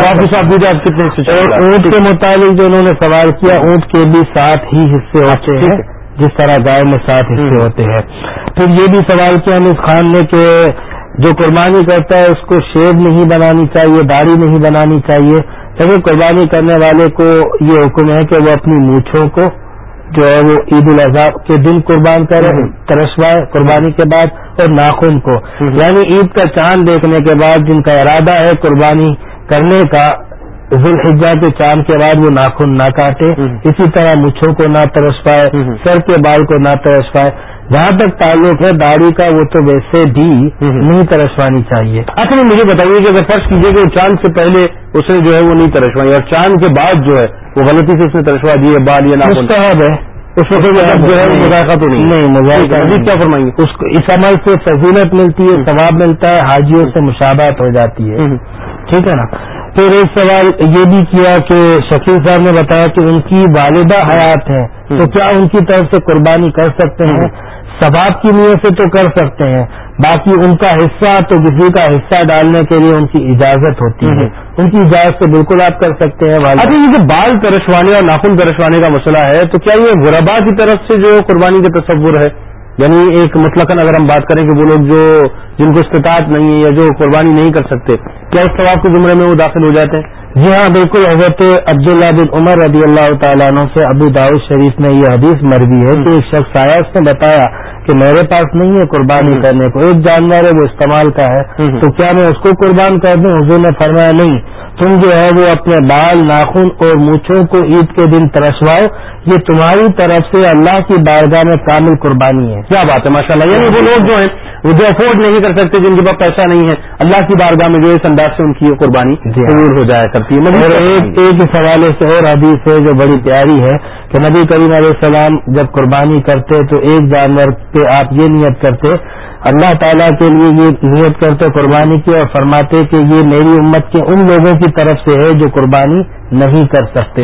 اونٹ کے متعلق جو انہوں نے سوال کیا اونٹ کے بھی سات ہی حصے ہوتے ہیں جس طرح گائے میں سات حصے ہوتے ہیں۔ پھر یہ بھی سوال کیا انیس خان نے کہ جو قربانی کرتا ہے اس کو شیب نہیں بنانی چاہیے داڑھی نہیں بنانی چاہیے۔ لیکن قربانی کرنے والے کو یہ حکم ہے کہ وہ اپنی مونچھوں کو جو ہے وہ عید الاضحیٰ کے دن قربان کرے ترشوائے قربانی کے بعد اور ناخن کو۔ یعنی عید کا چاند دیکھنے کے بعد جن کا ارادہ ہے قربانی کرنے کا ذوالحجہ کے چاند کے بعد وہ ناخن نہ کاٹے۔ اسی طرح مچھوں کو نہ ترس پائے سر کے بال کو نہ ترس پائے جہاں تک تعلق ہے داڑھی کا وہ تو ویسے بھی نہیں ترسوانی چاہیے۔ اصل میں مجھے بتائیے کہ اگر فرض کیجیے کہ چاند سے پہلے اس نے جو ہے وہ نہیں ترشوائی اور چاند کے بعد جو ہے وہ غلطی سے اس نے ترشوا دیے بال یا مستحب ہے۔ اس میں جو ہے تو نہیں نہیں۔ کیا فرمائیں گے اس کو اس عمل سے فضیلت ملتی ہے ثواب ملتا ہے حاجیوں سے مشابہت ہو جاتی ہے۔ ٹھیک ہے نا؟ پھر ایک سوال یہ بھی کیا کہ شکیل صاحب نے بتایا کہ ان کی والدہ حیات ہیں۔ تو کیا ان کی طرف سے قربانی کر سکتے ہیں؟ ثواب کی نیت سے تو کر سکتے ہیں۔ باقی ان کا حصہ تو کسی کا حصہ ڈالنے کے لیے ان کی اجازت ہوتی ہے۔ ان کی اجازت سے بالکل آپ کر سکتے ہیں اچھا یہ جو بال ترشوانے اور ناخن ترشوانے کا مسئلہ ہے تو کیا یہ غربا کی طرف سے جو قربانی کا تصور ہے؟ یعنی ایک مطلقاً اگر ہم بات کریں کہ وہ لوگ جو جن کو استطاعت نہیں ہے یا جو قربانی نہیں کر سکتے کیا اس طرح کے زمرے میں وہ داخل ہو جاتے ہیں؟ جی ہاں بالکل حضرت عبداللہ بن عمر رضی اللہ تعالیٰ عنہ سے ابو داؤد شریف میں یہ حدیث مروی ہے کہ ایک شخص آیا اس نے بتایا کہ میرے پاس نہیں ہے قربانی کرنے کو ایک جانور ہے وہ استعمال کا ہے۔ تو کیا میں اس کو قربان کر دوں؟ حضور نے فرمایا نہیں۔ تم جو ہے وہ اپنے بال ناخن اور مونچھوں کو عید کے دن ترسواؤ۔ یہ تمہاری طرف سے اللہ کی بارگاہ میں کامل قربانی ہے۔ کیا بات ہے ماشاء اللہ یعنی وہ لوگ جو ہیں وہ جو افورڈ نہیں کر سکتے جن کے پاس پیسہ نہیں ہے اللہ کی بارگاہ میں جو اس انداز سے ان کی یہ قربانی جی ہاں۔ ضرور ہو جایا کرتی ہے۔ اور مزید ایک ایک اس حوالے سے اور حدیث ہے جو بڑی پیاری ہے کہ نبی کریم علیہ السلام جب قربانی کرتے تو ایک جانور پہ آپ یہ نیت کرتے اللہ تعالیٰ کے لیے یہ نیت کرتے قربانی کی اور فرماتے کہ یہ میری امت کے ان لوگوں کی طرف سے ہے جو قربانی نہیں کر سکتے۔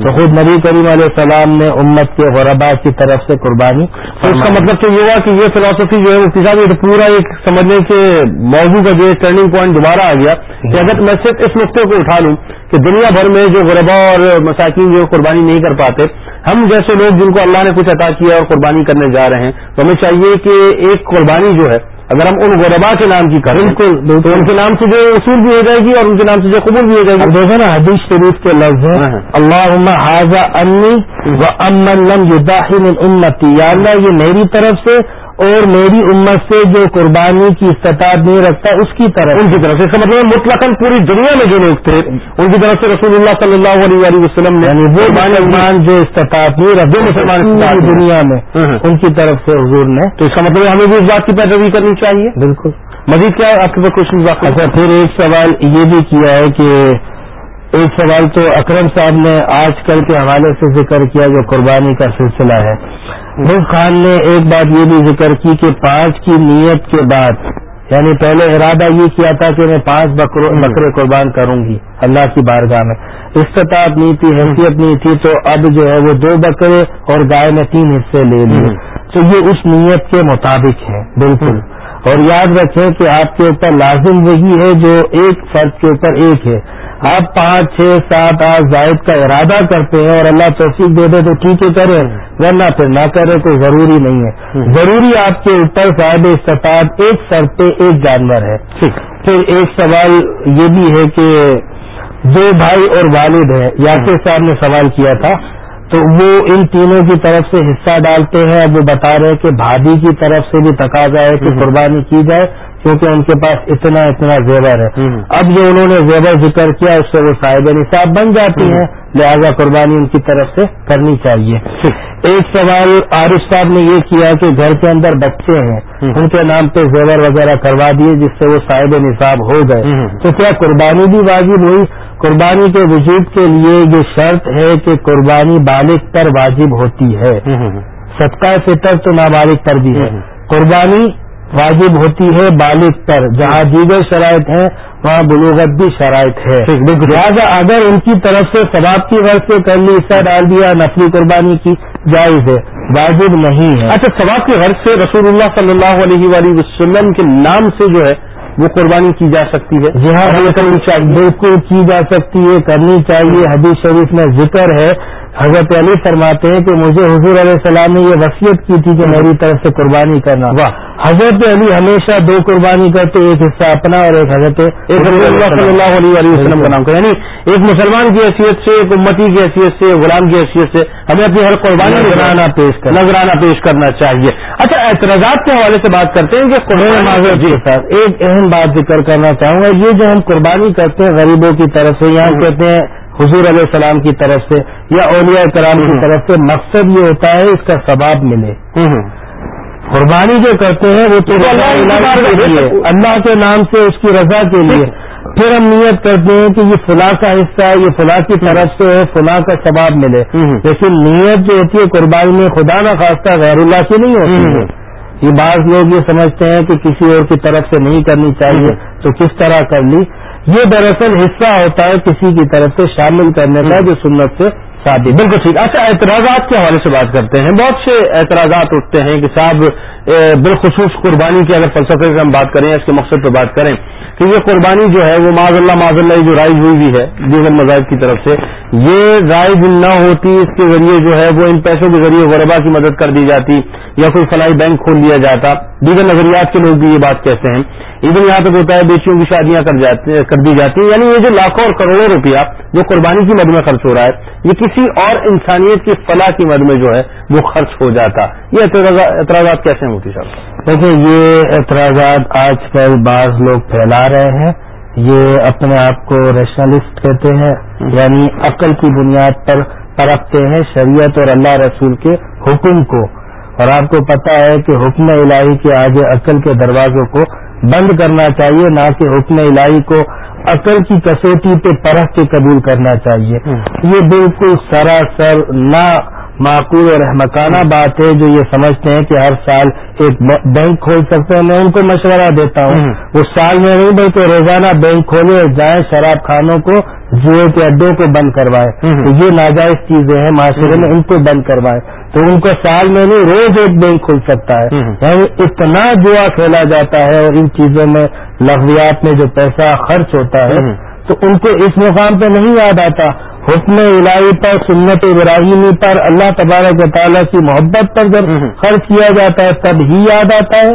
تو خود نبی کریم علیہ السلام نے امت کے غربا کی طرف سے قربانی تو اس کا مطلب تو یہ ہوا کہ یہ فلاسفی جو ہے صاحب پورا ایک سمجھنے کے موضوع کا جو ہے ٹرننگ پوائنٹ دوبارہ آ گیا کہ اگر میں صرف اس نقطے کو اٹھا لوں کہ دنیا بھر میں جو غربا اور مساکین جو قربانی نہیں کر پاتے ہم جیسے لوگ جن کو اللہ نے کچھ عطا کیا اور قربانی کرنے جا رہے ہیں تو ہمیں چاہیے کہ ایک قربانی جو ہے اگر ہم ان غربا کے نام کی کریں بالکل تو ان کے نام سے جو اصول بھی ہو جائے گی اور ان کے نام سے جو قبول بھی ہو جائے گی۔ دیکھیں نا حدیث شریف کے لفظ ہیں۔ ہاں۔ اللہ حاضہ انی و امن لم یداخل امتی یا اللہ یہ میری طرف سے اور میری امت سے جو قربانی کی استطاعت نہیں رکھتا اس کی طرف۔ ان کی طرف سے۔ اس کا مطلب ہے مطلقاً پوری دنیا میں جو لوگ تھے ان کی طرف سے رسول اللہ صلی اللہ علیہ وسلم نے یعنی وہ مسلمان جو استطاعت نہیں رکھتے مسلمان دنیا میں ہاں، ہاں۔ ان کی طرف سے حضور نے۔ تو اس کا مطلب ہمیں بھی اس بات کی پیروی کرنی چاہیے۔ بالکل۔ مزید کیا ہے؟ آپ کے پاس واقع اچھا پھر ایک سوال یہ بھی کیا ہے کہ ایک سوال تو اکرم صاحب نے آج کل کے حوالے سے ذکر کیا جو قربانی کا سلسلہ ہے۔ ملک خان نے ایک بات یہ بھی ذکر کی کہ پانچ کی نیت کے بعد یعنی پہلے ارادہ یہ کیا تھا کہ میں پانچ بکرے قربان کروں گی اللہ کی بارگاہ میں۔ استطاعت نہیں تھی حیثیت نہیں تھی تو اب جو ہے وہ دو بکرے اور گائے میں تین حصے لے لیے۔ تو یہ اس نیت کے مطابق ہے بالکل۔ اور یاد رکھیں کہ آپ کے اوپر لازم وہی ہے جو ایک فرد کے اوپر ایک ہے۔ آپ پانچ چھ سات آٹھ زائد کا ارادہ کرتے ہیں اور اللہ توفیق دے دے تو ٹھیک ہے کریں ورنہ پھر نہ کرے کوئی ضروری نہیں ہے۔ ضروری آپ کے اوپر صاحب استطاعت ایک سر پہ ایک جانور ہے۔ پھر ایک سوال یہ بھی ہے کہ دو بھائی اور والد ہیں۔ یاسر صاحب نے سوال کیا تھا۔ تو وہ ان تینوں کی طرف سے حصہ ڈالتے ہیں اب وہ بتا رہے ہیں کہ بھابھی کی طرف سے بھی تقاضا ہے کہ قربانی کی جائے کیونکہ ان کے پاس اتنا اتنا زیور ہے۔ اب جو انہوں نے زیور ذکر کیا اس سے وہ صاحب نصاب بن جاتی ہیں۔ لہذا قربانی ان کی طرف سے کرنی چاہیے۔ ایک سوال عارف صاحب نے یہ کیا کہ گھر کے اندر بچے ہیں ان کے نام پہ زیور وغیرہ کروا دیے جس سے وہ صاحب نصاب ہو گئے۔ تو کیا قربانی بھی واجب ہوئی؟ قربانی کے وجود کے لیے یہ شرط ہے کہ قربانی بالغ پر واجب ہوتی ہے۔ صدقہ فطر تو نابالغ پر بھی ہے۔ قربانی واجب ہوتی ہے بالغ پر۔ جہاں دیگر شرائط ہیں وہاں بلوغت بھی شرائط ہے۔ لہٰذا اگر ان کی طرف سے ثواب کی غرض سے کر لی حصہ ڈال دیا نفلی قربانی کی جائز ہے۔ واجب نہیں ہے۔ اچھا ثواب کی غرض سے رسول اللہ صلی اللہ علیہ وآلہ وسلم کے نام سے جو ہے وہ قربانی کی جا سکتی ہے۔ جی ہاں بالکل کی جا سکتی ہے کرنی چاہیے۔ حدیث شریف میں ذکر ہے۔ حضرت علی فرماتے ہیں کہ مجھے حضور علیہ السلام نے یہ وصیت کی تھی کہ میری طرف سے قربانی کرنا۔ واہ۔ حضرت علی ہمیشہ دو قربانی کرتے ایک حصہ اپنا اور ایک حضرت ایک رسول اللہ صلی اللہ علیہ وسلم کا نام یعنی ایک مسلمان کی حیثیت سے ایک امتی کی حیثیت سے غلام کی حیثیت سے ہمیں اپنی ہر قربانی نذرانہ پیش کرنا۔ نظرانہ پیش کرنا چاہیے۔ اچھا اعتراضات کے حوالے سے بات کرتے ہیں کہ معذرت جی ساتھ ایک اہم بات ذکر کرنا چاہوں گا۔ یہ جو ہم قربانی کرتے ہیں غریبوں کی طرف سے یہاں کہتے ہیں حضور علیہ السلام کی طرف سے یا اولیاء کرام کی طرف سے مقصد یہ ہوتا ہے اس کا ثواب ملے۔ قربانی جو کرتے ہیں وہ تو اللہ کے نام سے اس کی رضا کے لیے۔ پھر ہم نیت کرتے ہیں کہ یہ فلاں کا حصہ ہے یہ فلاں کی طرف سے ہے فلاں کا ثواب ملے۔ لیکن نیت جو ہوتی ہے قربانی میں خدا نہ خواستہ غیر اللہ کی نہیں ہوتی۔ ہے یہ بعض لوگ یہ سمجھتے ہیں کہ کسی اور کی طرف سے نہیں کرنی چاہیے، تو کس طرح کر لی؟ یہ دراصل حصہ ہوتا ہے کسی کی طرف سے شامل کرنے کا جو سنت سے ثابت۔ بالکل ٹھیک۔ اچھا اعتراضات کے حوالے سے بات کرتے ہیں۔ بہت سے اعتراضات اٹھتے ہیں کہ صاحب بالخصوص قربانی کی اگر فلسفے سے ہم بات کریں، اس کے مقصد پہ بات کریں، کہ یہ قربانی جو ہے، وہ معذ اللہ معذ اللہ جو رائج ہوئی بھی ہے، دیگر مذاہب کی طرف سے، یہ رائج نہ ہوتی، اس کے ذریعے جو ہے، وہ ان پیسوں کے ذریعے غربا کی مدد کر دی جاتی، یا کوئی فلاحی بینک کھول دیا جاتا۔ دیگر نظریات کے لوگ بھی یہ بات کہتے ہیں۔ ایون یہاں تک ہوتا ہے، بیچیوں کی شادیاں کر جاتی کر دی جاتی۔ ہیں یعنی یہ جو لاکھوں اور کروڑوں روپیہ جو قربانی کی مد میں خرچ ہو رہا ہے، یہ کسی اور انسانیت کی فلاح کی مد میں جو ہے، وہ خرچ ہو جاتا۔ یہ اعتراضات اعتراضات کیسے ہیں مفتی صاحب دیکھیں یہ اعتراضات آج کل بعض لوگ پھیلا رہے ہیں۔ یہ اپنے آپ کو ریشنلسٹ کہتے ہیں یعنی عقل کی بنیاد پر پرکھتے ہیں شریعت اور اللہ رسول کے حکم کو۔ اور آپ کو پتا ہے کہ حکم الہی کے آگے عقل کے دروازوں کو بند کرنا چاہیے، نہ کہ حکم الہی کو عقل کی کسوٹی پہ پرکھ کے قبول کرنا چاہیے۔ یہ بالکل سراسر نہ معقول اور رحمتانہ بات ہے جو یہ سمجھتے ہیں کہ ہر سال ایک بینک کھول سکتے ہیں۔ میں ان کو مشورہ دیتا ہوں۔ وہ سال میں نہیں بلکہ روزانہ بینک کھولے اور جائیں شراب خانوں کو جوئے کے اڈوں کو بند کروائے تو یہ ناجائز چیزیں ہیں معاشرے میں ان کو بند کروائے تو ان کو سال میں نہیں روز ایک بینک کھل سکتا ہے۔ یعنی اتنا جوا کھیلا جاتا ہے اور ان چیزوں میں لغویات میں جو پیسہ خرچ ہوتا ہے تو ان کو اس مقام پہ نہیں یاد آتا۔ حکم الہی پر سنت ابراہیمی پر اللہ تبارک و تعالیٰ کی محبت پر جب خرچ کیا جاتا ہے تب ہی یاد آتا ہے۔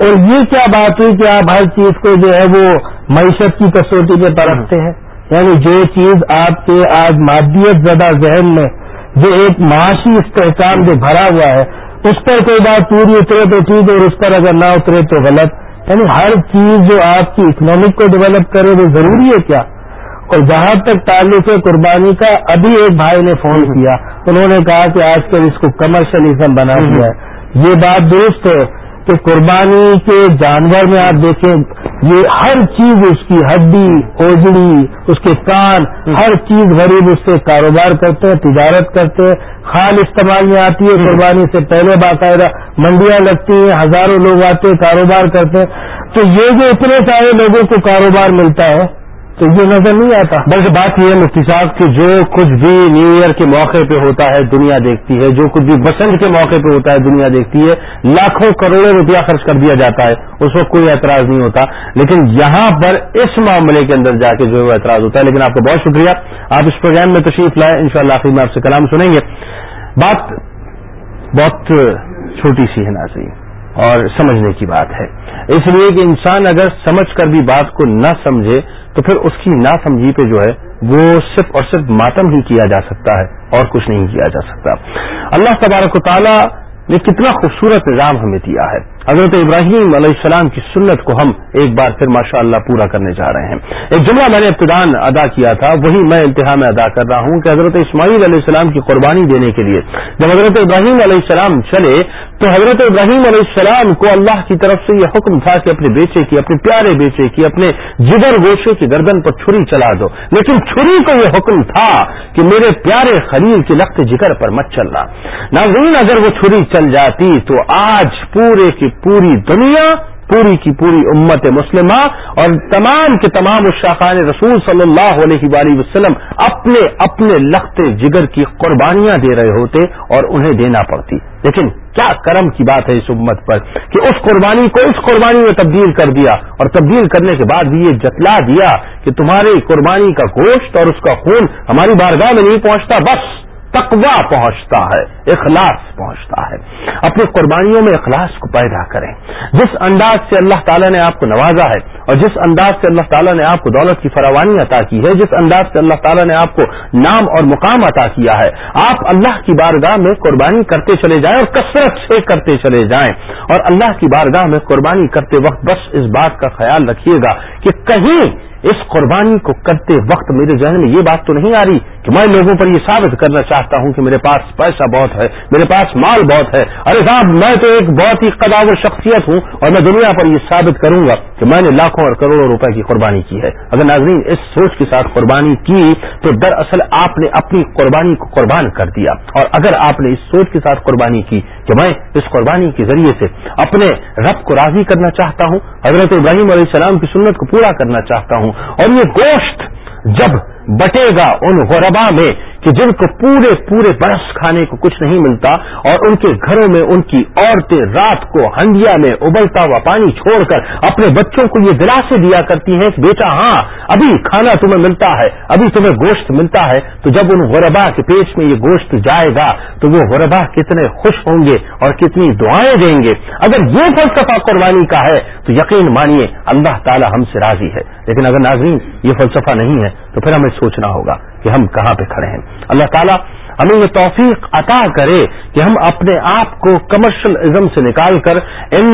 اور یہ کیا بات ہوئی کہ آپ ہر چیز کو جو ہے وہ معیشت کی کسوٹی پہ پرکھتے ہیں۔ یعنی جو چیز آپ کے آج مادیت زدہ ذہن میں جو ایک معاشی استحکام جو بھرا ہوا ہے اس پر کوئی بات پوری اترے تو ٹھیک ہے اور اس پر اگر نہ اترے تو غلط۔ یعنی ہر چیز جو آپ کی اکنامک کو ڈیولپ کرے وہ ضروری ہے کیا؟ اور جہاں تک تعلق ہے قربانی کا ابھی ایک بھائی نے فون کیا۔ انہوں نے کہا کہ آج کل اس کو کمرشلزم بنا دیا ہے۔ یہ بات درست ہے کہ قربانی کے جانور میں آپ دیکھیں یہ ہر چیز اس کی ہڈی، اوجڑی، اس کے کان، ہر چیز غریب اس سے کاروبار کرتے ہیں، تجارت کرتے ہیں، خال استعمال میں آتی ہے، قربانی سے پہلے باقاعدہ منڈیاں لگتی ہیں، ہزاروں لوگ آتے ہیں، کاروبار کرتے ہیں۔ تو یہ جو اتنے سارے لوگوں کو کاروبار ملتا ہے تو یہ نظر نہیں آتا۔ بلکہ بات یہ ہے، مفتی صاحب، کہ جو کچھ بھی نیو ایئر کے موقع پہ ہوتا ہے، دنیا دیکھتی ہے، جو کچھ بھی بسنت کے موقع پہ ہوتا ہے، دنیا دیکھتی ہے، لاکھوں کروڑوں روپیہ خرچ کر دیا جاتا ہے، اس وقت کوئی اعتراض نہیں ہوتا۔ لیکن یہاں پر اس معاملے کے اندر جا کے جو ہے وہ اعتراض ہوتا ہے۔ لیکن آپ کا بہت شکریہ۔ آپ اس پروگرام میں تشریف لائیں ان شاء اللہ آخر میں آپ سے کلام سنیں گے۔ بات بہت چھوٹی سی ہے ناظرین۔ اور سمجھنے کی بات ہے۔ اس لیے کہ انسان اگر سمجھ کر بھی بات کو نہ سمجھے، تو پھر اس کی ناسمجھی پہ جو ہے، وہ صرف اور صرف ماتم ہی کیا جا سکتا ہے اور کچھ نہیں کیا جا سکتا۔ اللہ تبارک و تعالیٰ نے کتنا خوبصورت نظام ہمیں دیا ہے۔ حضرت ابراہیم علیہ السلام کی سنت کو ہم ایک بار پھر ماشاء اللہ پورا کرنے جا رہے ہیں۔ ایک جملہ میں نے ابتدان ادا کیا تھا، وہی میں انتہا میں ادا کر رہا ہوں کہ حضرت اسماعیل علیہ السلام کی قربانی دینے کے لیے جب حضرت ابراہیم علیہ السلام چلے، تو حضرت ابراہیم علیہ السلام کو اللہ کی طرف سے یہ حکم تھا کہ اپنے بیچے کی، اپنے پیارے بیچے کی، اپنے جگر گوشے کی گردن پر چھری چلا دو۔ لیکن چھری کو یہ حکم تھا کہ میرے پیارے خلیل کی لخت جگر پر مت چلنا۔ ناظرین، اگر وہ چھری چل جاتی تو آج پورے کی پوری دنیا، پوری کی پوری امت مسلمہ اور تمام کے تمام الشاخان رسول صلی اللہ علیہ وآلہ وسلم اپنے اپنے لخت جگر کی قربانیاں دے رہے ہوتے اور انہیں دینا پڑتی۔ لیکن کیا کرم کی بات ہے اس امت پر کہ اس قربانی کو اس قربانی میں تبدیل کر دیا اور تبدیل کرنے کے بعد بھی یہ جتلا دیا کہ تمہاری قربانی کا گوشت اور اس کا خون ہماری بارگاہ میں نہیں پہنچتا، بس تقوا پہنچتا ہے، اخلاص پہنچتا ہے۔ اپنی قربانیوں میں اخلاص کو پیدا کریں۔ جس انداز سے اللہ تعالیٰ نے آپ کو نوازا ہے اور جس انداز سے اللہ تعالیٰ نے آپ کو دولت کی فراوانی عطا کی ہے، جس انداز سے اللہ تعالیٰ نے آپ کو نام اور مقام عطا کیا ہے، آپ اللہ کی بارگاہ میں قربانی کرتے چلے جائیں اور کثرت سے کرتے چلے جائیں۔ اور اللہ کی بارگاہ میں قربانی کرتے وقت بس اس بات کا خیال رکھیے گا کہ کہیں اس قربانی کو کرتے وقت میرے ذہن میں یہ بات تو نہیں آ رہی کہ میں لوگوں پر یہ ثابت کرنا چاہتا ہوں کہ میرے پاس پیسہ بہت ہے، میرے پاس مال بہت ہے۔ ارے صاحب، میں تو ایک بہت ہی قداور شخصیت ہوں اور میں دنیا پر یہ ثابت کروں گا کہ میں نے لاکھوں اور کروڑوں روپے کی قربانی کی ہے۔ اگر ناظرین اس سوچ کے ساتھ قربانی کی تو دراصل آپ نے اپنی قربانی کو قربان کر دیا۔ اور اگر آپ نے اس سوچ کے ساتھ قربانی کی کہ میں اس قربانی کے ذریعے سے اپنے رب کو راضی کرنا چاہتا ہوں، حضرت ابراہیم علیہ السلام کی سنت کو پورا کرنا چاہتا ہوں اور یہ گوشت جب بٹے گا ان غربا میں کہ جن کو پورے پورے برس کھانے کو کچھ نہیں ملتا اور ان کے گھروں میں ان کی عورتیں رات کو ہنڈیا میں ابلتا ہوا پانی چھوڑ کر اپنے بچوں کو یہ دلاسے دیا کرتی ہیں کہ بیٹا ہاں ابھی کھانا تمہیں ملتا ہے، ابھی تمہیں گوشت ملتا ہے، تو جب ان غربا کے پیٹ میں یہ گوشت جائے گا، تو وہ غربا کتنے خوش ہوں گے اور کتنی دعائیں دیں گے۔ اگر یہ فلسفہ قربانی کا ہے، تو یقین مانیے اللہ تعالی ہم سے راضی ہے۔ لیکن اگر ناظرین، یہ فلسفہ نہیں ہے، تو پھر ہمیں سوچنا ہوگا کہ ہم کہاں پہ کھڑے ہیں۔ اللہ تعالیٰ ہمیں یہ توفیق عطا کرے کہ ہم اپنے آپ کو کمرشل ازم سے نکال کر ان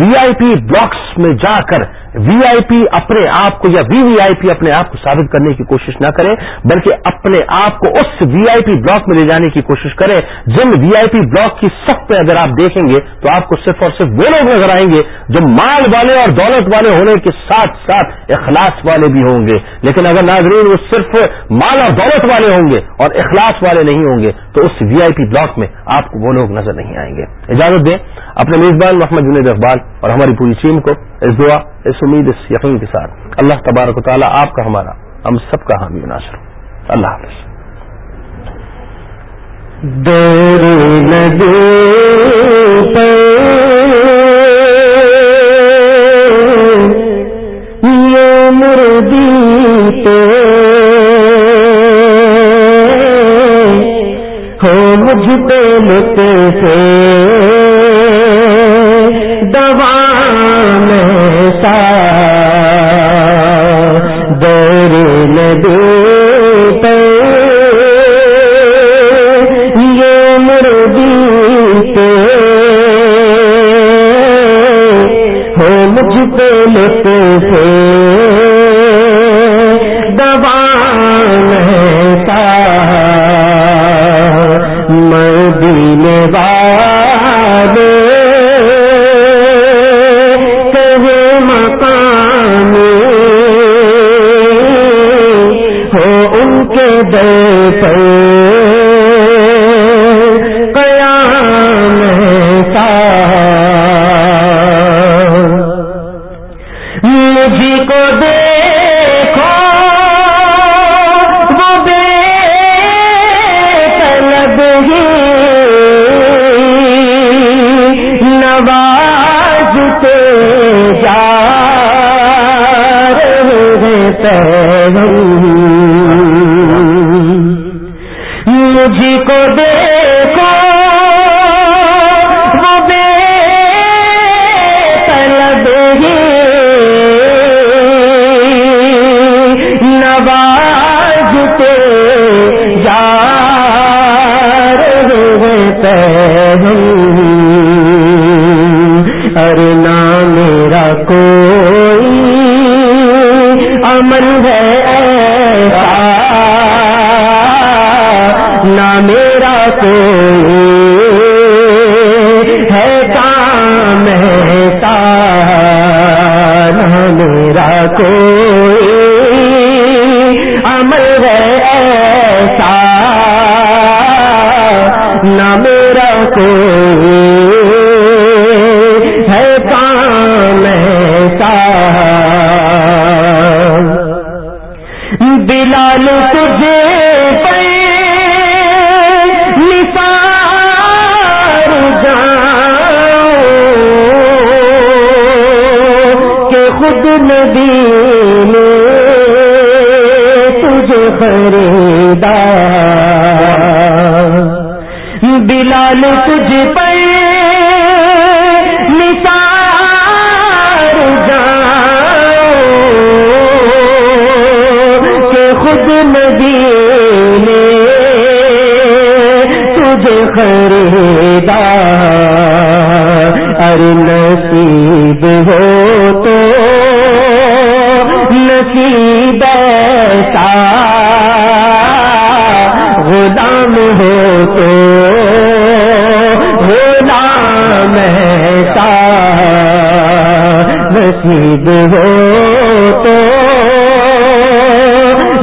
وی آئی پی بلاکس میں جا کر وی آئی پی اپنے آپ کو یا وی وی آئی پی اپنے آپ کو ثابت کرنے کی کوشش نہ کریں بلکہ اپنے آپ کو اس وی آئی پی بلاک میں لے جانے کی کوشش کریں جن وی آئی پی بلاک کی سخت پہ اگر آپ دیکھیں گے، تو آپ کو صرف اور صرف وہ لوگ نظر آئیں گے جو مال والے اور دولت والے ہونے کے ساتھ ساتھ اخلاص والے بھی ہوں گے۔ لیکن اگر ناظرین وہ صرف مال اور دولت والے ہوں گے اور اخلاص والے نہیں ہوں گے، تو اس وی آئی پی بلاک میں آپ کو وہ لوگ نظر نہیں آئیں گے۔ اجازت دیں اپنے میزبان محمد جنید اقبال اور ہماری پوری ٹیم کو اس دعا، اس امید، اس یقین کے ساتھ اللہ تبارک و تعالیٰ آپ کا ہمارا، ہم سب کا حامی ناشر اللہ حافظ۔ دور مردی پہ نہ میرا کو خریدا بلال تجھ کا نصیب ہو تو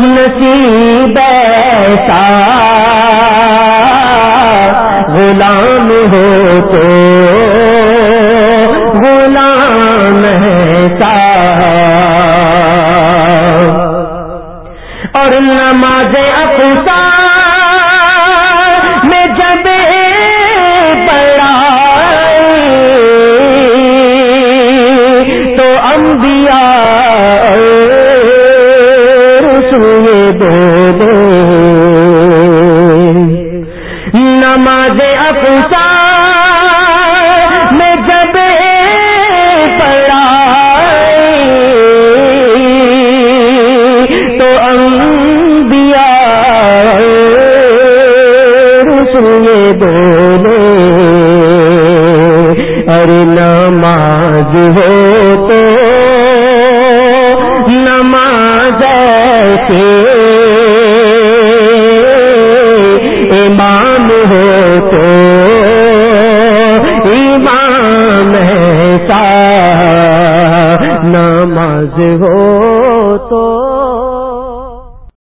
نصیب ایسا